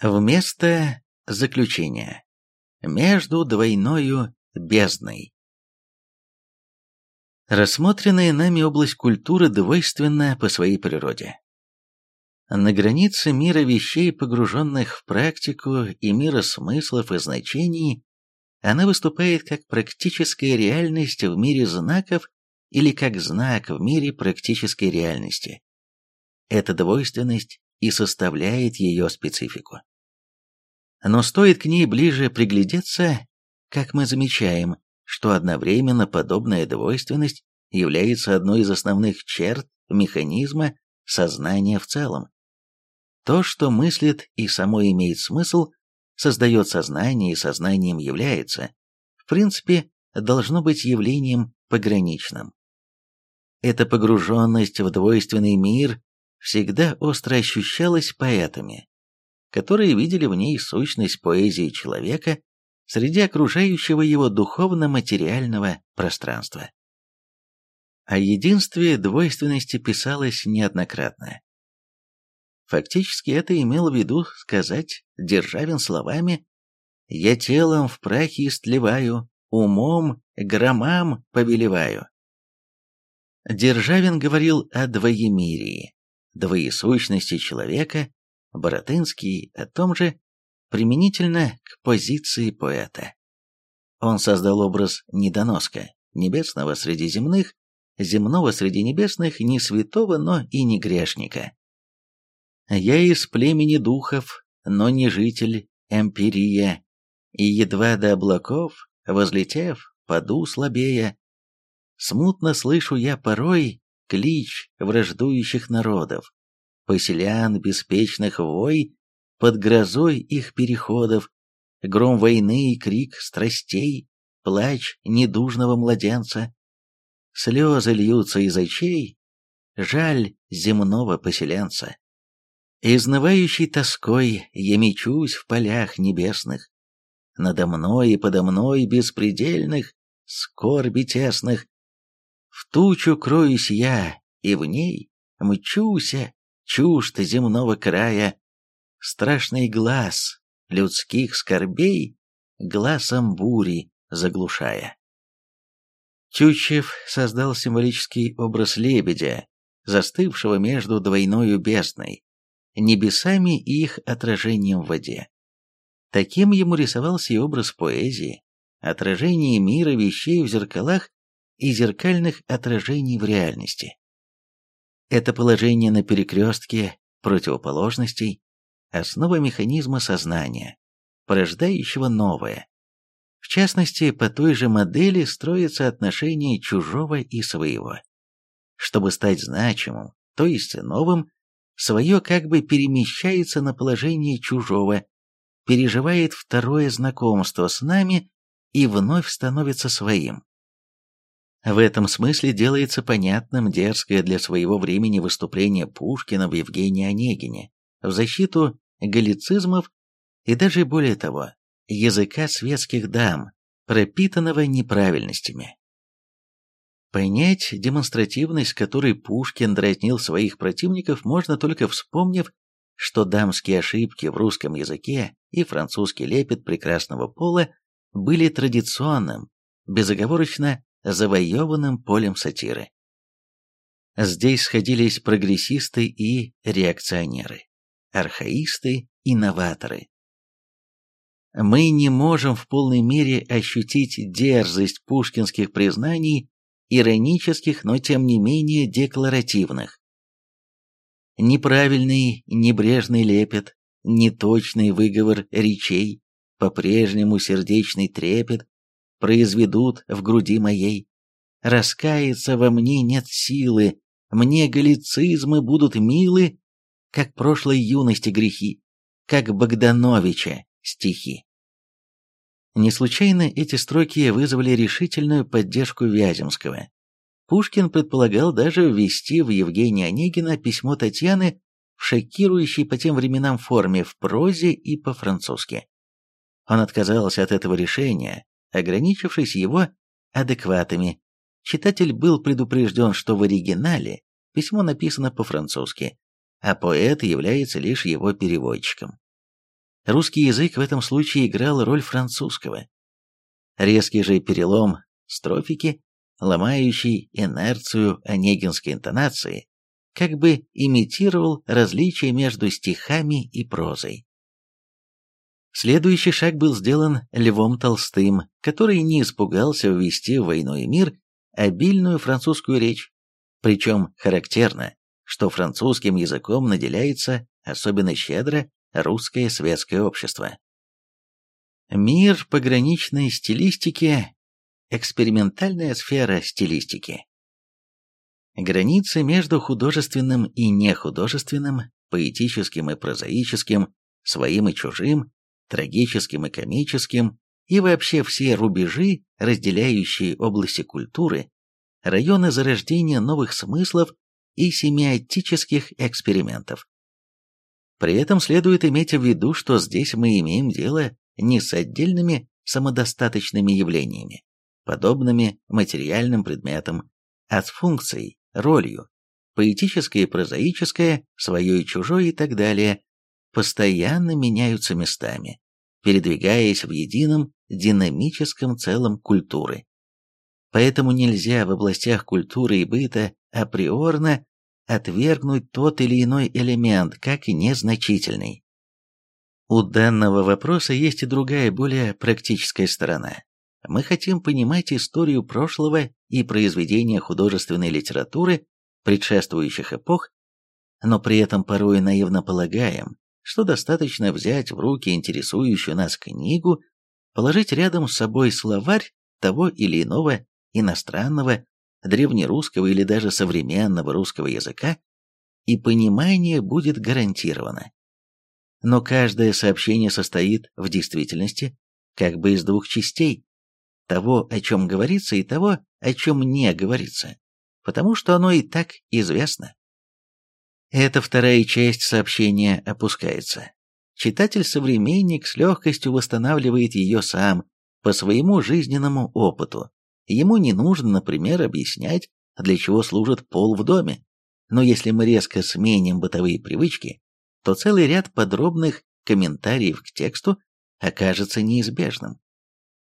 Вместо заключения. Между двойною бездной. Рассмотренная нами область культуры двойственна по своей природе. На границе мира вещей, погруженных в практику и мира смыслов и значений, она выступает как практическая реальность в мире знаков или как знак в мире практической реальности. Эта двойственность и составляет ее специфику. Но стоит к ней ближе приглядеться, как мы замечаем, что одновременно подобная двойственность является одной из основных черт механизма сознания в целом. То, что мыслит и само имеет смысл, создает сознание и сознанием является, в принципе, должно быть явлением пограничным. Эта погруженность в двойственный мир всегда остро ощущалась поэтами, которые видели в ней сущность поэзии человека среди окружающего его духовно-материального пространства. О единстве двойственности писалось неоднократно. Фактически это имел в виду сказать Державин словами «Я телом в прахе истлеваю, умом громам повелеваю». Державин говорил о двоемирии, двоесущности человека, Боротынский о том же, применительно к позиции поэта. Он создал образ недоноска, небесного среди земных, земного среди небесных, не святого, но и не грешника. Я из племени духов, но не житель эмпирия, и едва до облаков, возлетев, паду слабея. Смутно слышу я порой клич враждующих народов, поселян беспечных вой, под грозой их переходов, гром войны и крик страстей, плач недужного младенца. Слезы льются из очей, жаль земного поселенца. Изнывающей тоской я мечусь в полях небесных. Надо мной и подо мной беспредельных, скорби тесных. В тучу кроюсь я, и в ней мчуся, чужд земного края. Страшный глаз людских скорбей глазом бури заглушая. Тютчев создал символический образ лебедя, застывшего между двойною бездной, небесами и их отражением в воде. Таким ему рисовался и образ поэзии, отражение мира вещей в зеркалах и зеркальных отражений в реальности. Это положение на перекрестке противоположностей – основа механизма сознания, порождающего новое. В частности, по той же модели строится отношение чужого и своего. Чтобы стать значимым, то есть новым, свое как бы перемещается на положение чужого, переживает второе знакомство с нами и вновь становится своим. В этом смысле делается понятным дерзкое для своего времени выступление Пушкина в Евгении Онегине в защиту галлицизмов и даже более того, языка светских дам, пропитанного неправильностями. Понять демонстративность, которой Пушкин дразнил своих противников, можно только вспомнив, что дамские ошибки в русском языке и французский лепет прекрасного пола были традиционным, безоговорочно завоеванным полем сатиры. Здесь сходились прогрессисты и реакционеры, архаисты и новаторы. Мы не можем в полной мере ощутить дерзость пушкинских признаний иронических, но тем не менее декларативных. Неправильный, небрежный лепет, неточный выговор речей, по-прежнему сердечный трепет произведут в груди моей. Раскаяться во мне нет силы, мне галлицизмы будут милы, как прошлой юности грехи, как Богдановича стихи. Не случайно эти строки вызвали решительную поддержку Вяземского. Пушкин предполагал даже ввести в Евгения Онегина письмо Татьяны в шокирующей по тем временам форме в прозе и по-французски. Он отказался от этого решения, ограничившись его адекватами. Читатель был предупрежден, что в оригинале письмо написано по-французски, а поэт является лишь его переводчиком. Русский язык в этом случае играл роль французского. Резкий же перелом строфики, ломающий инерцию онегинской интонации, как бы имитировал различия между стихами и прозой. Следующий шаг был сделан Львом Толстым, который не испугался ввести в «Войну и мир» обильную французскую речь. Причем характерно, что французским языком наделяется особенно щедро русское светское общество. Мир пограничной стилистики – экспериментальная сфера стилистики. Границы между художественным и нехудожественным, поэтическим и прозаическим, своим и чужим, трагическим и комическим, и вообще все рубежи, разделяющие области культуры, районы зарождения новых смыслов и семиотических экспериментов. При этом следует иметь в виду, что здесь мы имеем дело не с отдельными самодостаточными явлениями, подобными материальным предметам, а с функцией, ролью, поэтическое и прозаическое, свое и чужое и так далее, постоянно меняются местами, передвигаясь в едином динамическом целом культуры. Поэтому нельзя в областях культуры и быта априорно отвергнуть тот или иной элемент как незначительный. У данного вопроса есть и другая, более практическая сторона. Мы хотим понимать историю прошлого и произведения художественной литературы предшествующих эпох, но при этом порой наивно полагаем, что достаточно взять в руки интересующую нас книгу, положить рядом с собой словарь того или иного иностранного, древнерусского или даже современного русского языка, и понимание будет гарантировано. Но каждое сообщение состоит в действительности как бы из двух частей, того, о чем говорится, и того, о чем не говорится, потому что оно и так известно. Эта вторая часть сообщения опускается. Читатель-современник с легкостью восстанавливает ее сам, по своему жизненному опыту. Ему не нужно, например, объяснять, для чего служит пол в доме. Но если мы резко сменим бытовые привычки, то целый ряд подробных комментариев к тексту окажется неизбежным.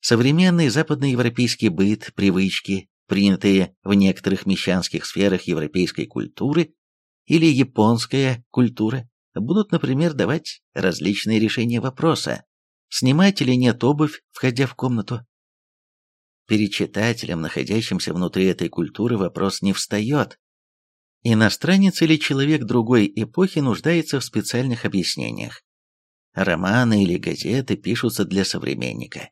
Современный западноевропейский быт, привычки, принятые в некоторых мещанских сферах европейской культуры, или японская культура будут, например, давать различные решения вопроса, снимать или нет обувь, входя в комнату. Перед читателем, находящимся внутри этой культуры, вопрос не встает. Иностранец или человек другой эпохи нуждается в специальных объяснениях. Романы или газеты пишутся для современника.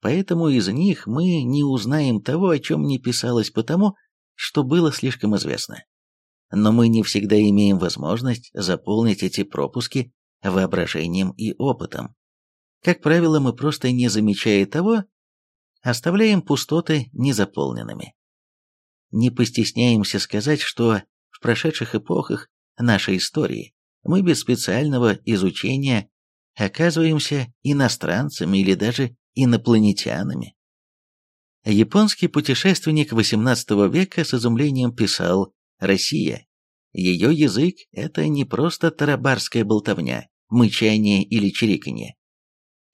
Поэтому из них мы не узнаем того, о чем не писалось потому, что было слишком известно но мы не всегда имеем возможность заполнить эти пропуски воображением и опытом. Как правило, мы просто не замечая того, оставляем пустоты незаполненными. Не постесняемся сказать, что в прошедших эпохах нашей истории мы без специального изучения оказываемся иностранцами или даже инопланетянами. Японский путешественник XVIII века с изумлением писал Россия. Ее язык – это не просто тарабарская болтовня, мычание или чириканье.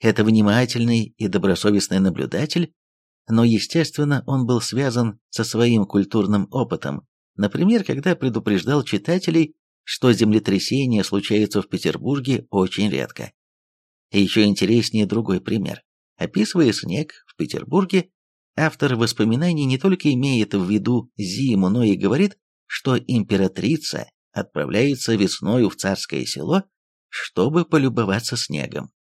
Это внимательный и добросовестный наблюдатель, но, естественно, он был связан со своим культурным опытом, например, когда предупреждал читателей, что землетрясения случаются в Петербурге очень редко. Еще интереснее другой пример. Описывая снег в Петербурге, автор воспоминаний не только имеет в виду зиму, но и говорит, что императрица отправляется весною в царское село, чтобы полюбоваться снегом.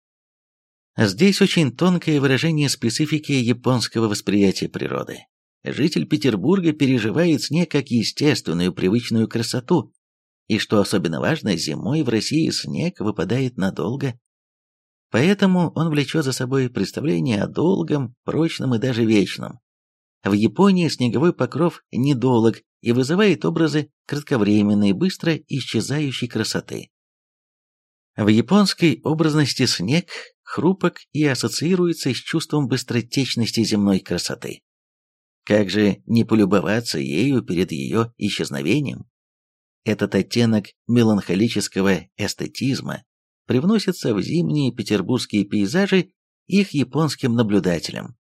Здесь очень тонкое выражение специфики японского восприятия природы. Житель Петербурга переживает снег как естественную привычную красоту, и что особенно важно, зимой в России снег выпадает надолго. Поэтому он влечет за собой представление о долгом, прочном и даже вечном. В Японии снеговой покров недолг и вызывает образы кратковременной, быстро исчезающей красоты. В японской образности снег хрупок и ассоциируется с чувством быстротечности земной красоты. Как же не полюбоваться ею перед ее исчезновением? Этот оттенок меланхолического эстетизма привносятся в зимние петербургские пейзажи их японским наблюдателям.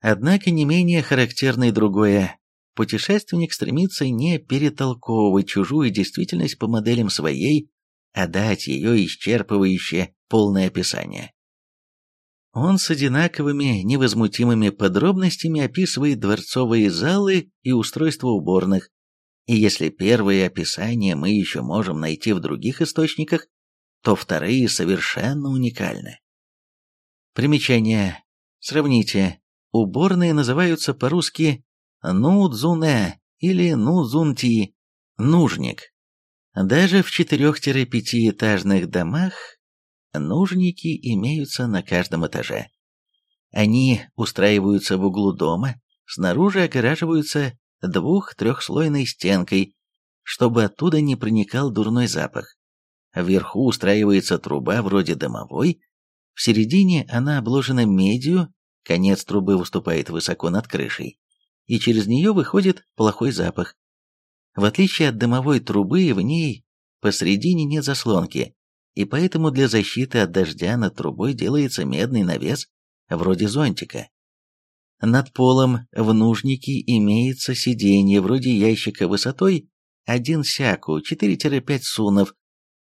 Однако не менее характерно и другое. Путешественник стремится не перетолковывать чужую действительность по моделям своей, а дать ее исчерпывающее полное описание. Он с одинаковыми невозмутимыми подробностями описывает дворцовые залы и устройство уборных, и если первые описания мы еще можем найти в других источниках, то вторые совершенно уникальны. Примечание. Сравните. Уборные называются по-русски нудзуне или нудзунти, нужник. Даже в 4-5-этажных домах нужники имеются на каждом этаже. Они устраиваются в углу дома, снаружи огораживаются двух-трехслойной стенкой, чтобы оттуда не проникал дурной запах. Вверху устраивается труба вроде дымовой, в середине она обложена медью, конец трубы выступает высоко над крышей, и через нее выходит плохой запах. В отличие от дымовой трубы, в ней посредине нет заслонки, и поэтому для защиты от дождя над трубой делается медный навес, вроде зонтика. Над полом в нужнике имеется сиденье вроде ящика высотой 1 сяку, 4-5 сунов.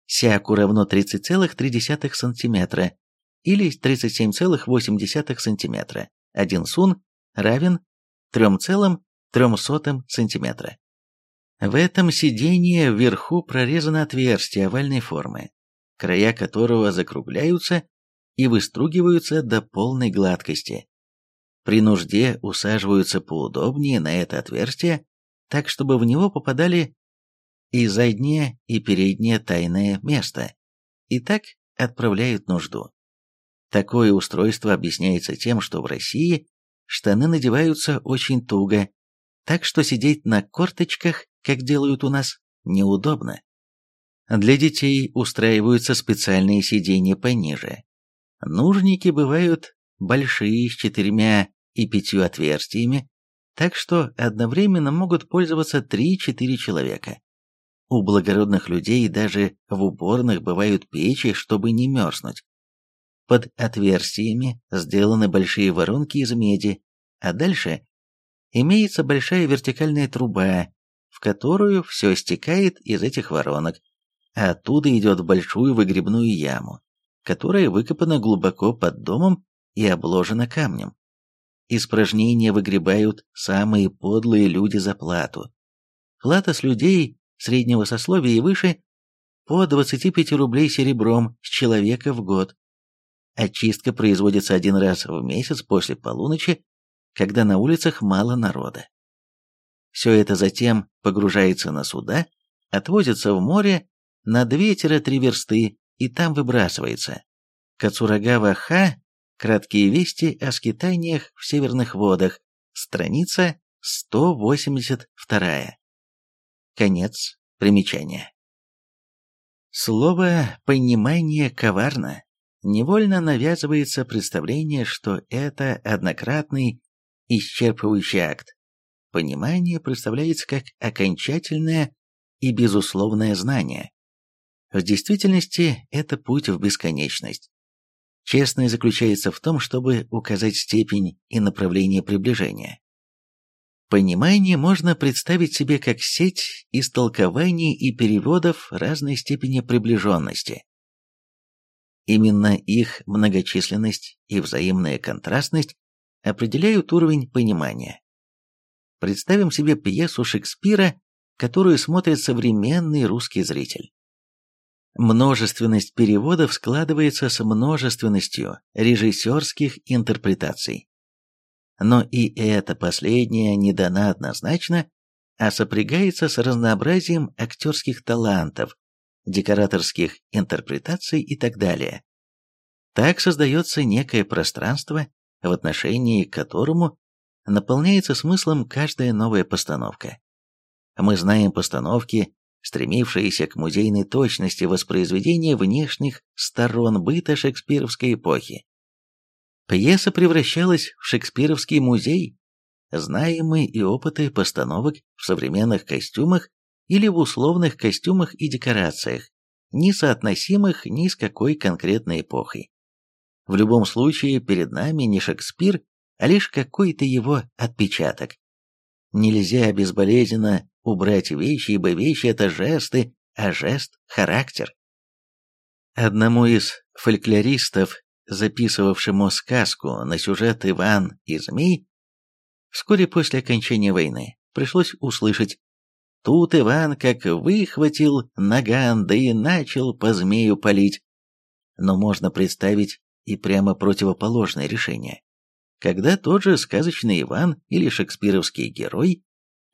Сяку равно 30,3 см или 37,8 см. Один сун равен 3,3 см. В этом сиденье вверху прорезано отверстие овальной формы, края которого закругляются и выстругиваются до полной гладкости. При нужде усаживаются поудобнее на это отверстие, так чтобы в него попадали и заднее, и переднее тайное место, и так отправляют нужду. Такое устройство объясняется тем, что в России штаны надеваются очень туго, так что сидеть на корточках, как делают у нас, неудобно. Для детей устраиваются специальные сиденья пониже. Нужники бывают большие, с четырьмя и пятью отверстиями, так что одновременно могут пользоваться 3-4 человека. У благородных людей даже в уборных бывают печи, чтобы не мерзнуть. Под отверстиями сделаны большие воронки из меди, а дальше имеется большая вертикальная труба, в которую все стекает из этих воронок, а оттуда идет в большую выгребную яму, которая выкопана глубоко под домом и обложена камнем. Испражнения выгребают самые подлые люди за плату. Плата с людей среднего сословия и выше по 25 рублей серебром с человека в год. Очистка производится один раз в месяц после полуночи, когда на улицах мало народа. Все это затем погружается на суда, отвозится в море на 2-3 версты и там выбрасывается. Кацурагава-ха Краткие вести о скитаниях в северных водах. Страница 182. Конец примечания. Слово «понимание» коварно. Невольно навязывается представление, что это однократный, исчерпывающий акт. Понимание представляется как окончательное и безусловное знание. В действительности это путь в бесконечность. Честное заключается в том, чтобы указать степень и направление приближения. Понимание можно представить себе как сеть истолкований и переводов разной степени приближенности. Именно их многочисленность и взаимная контрастность определяют уровень понимания. Представим себе пьесу Шекспира, которую смотрит современный русский зритель. Множественность переводов складывается с множественностью режиссерских интерпретаций. Но и эта последняя не дана однозначно, а сопрягается с разнообразием актерских талантов, декораторских интерпретаций и так далее. Так создается некое пространство, в отношении к которому наполняется смыслом каждая новая постановка. Мы знаем постановки стремившиеся к музейной точности воспроизведения внешних сторон быта шекспировской эпохи. Пьеса превращалась в шекспировский музей. Знаем мы и опыты постановок в современных костюмах или в условных костюмах и декорациях, не соотносимых ни с какой конкретной эпохой. В любом случае, перед нами не Шекспир, а лишь какой-то его отпечаток. Нельзя безболезненно убрать вещи, ибо вещи – это жесты, а жест – характер. Одному из фольклористов, записывавшему сказку на сюжет «Иван и змей», вскоре после окончания войны пришлось услышать Тут Иван как выхватил наган, да и начал по змею палить. Но можно представить и прямо противоположное решение. Когда тот же сказочный Иван или шекспировский герой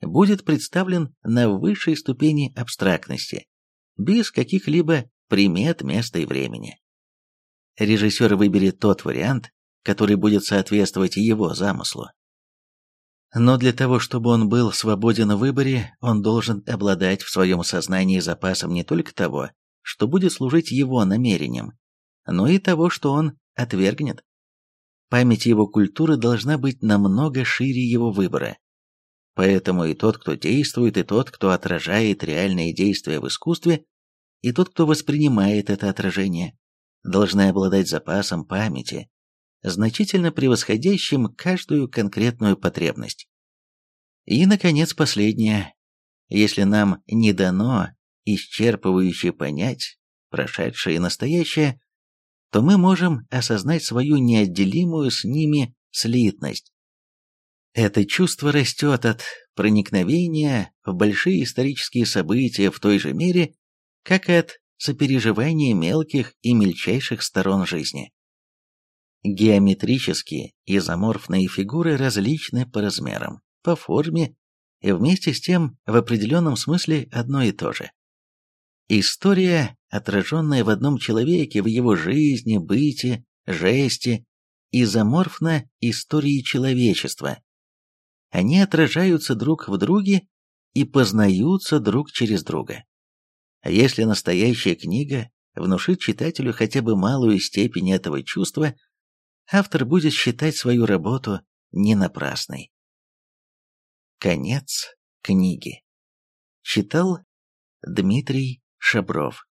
будет представлен на высшей ступени абстрактности, без каких-либо примет места и времени. Режиссер выберет тот вариант, который будет соответствовать его замыслу. Но для того, чтобы он был свободен в выборе, он должен обладать в своем сознании запасом не только того, что будет служить его намерениям, но и того, что он отвергнет. Память его культуры должна быть намного шире его выбора. Поэтому и тот, кто действует, и тот, кто отражает реальные действия в искусстве, и тот, кто воспринимает это отражение, должны обладать запасом памяти, значительно превосходящим каждую конкретную потребность. И, наконец, последнее. Если нам не дано исчерпывающе понять прошедшее и настоящее, то мы можем осознать свою неотделимую с ними слитность. Это чувство растет от проникновения в большие исторические события в той же мере, как и от сопереживания мелких и мельчайших сторон жизни. Геометрические изоморфные фигуры различны по размерам, по форме и вместе с тем в определенном смысле одно и то же. История, отраженная в одном человеке, в его жизни, быте, жесте, изоморфна истории человечества. Они отражаются друг в друге и познаются друг через друга. А если настоящая книга внушит читателю хотя бы малую степень этого чувства, автор будет считать свою работу не напрасной. Конец книги. Читал Дмитрий Шабров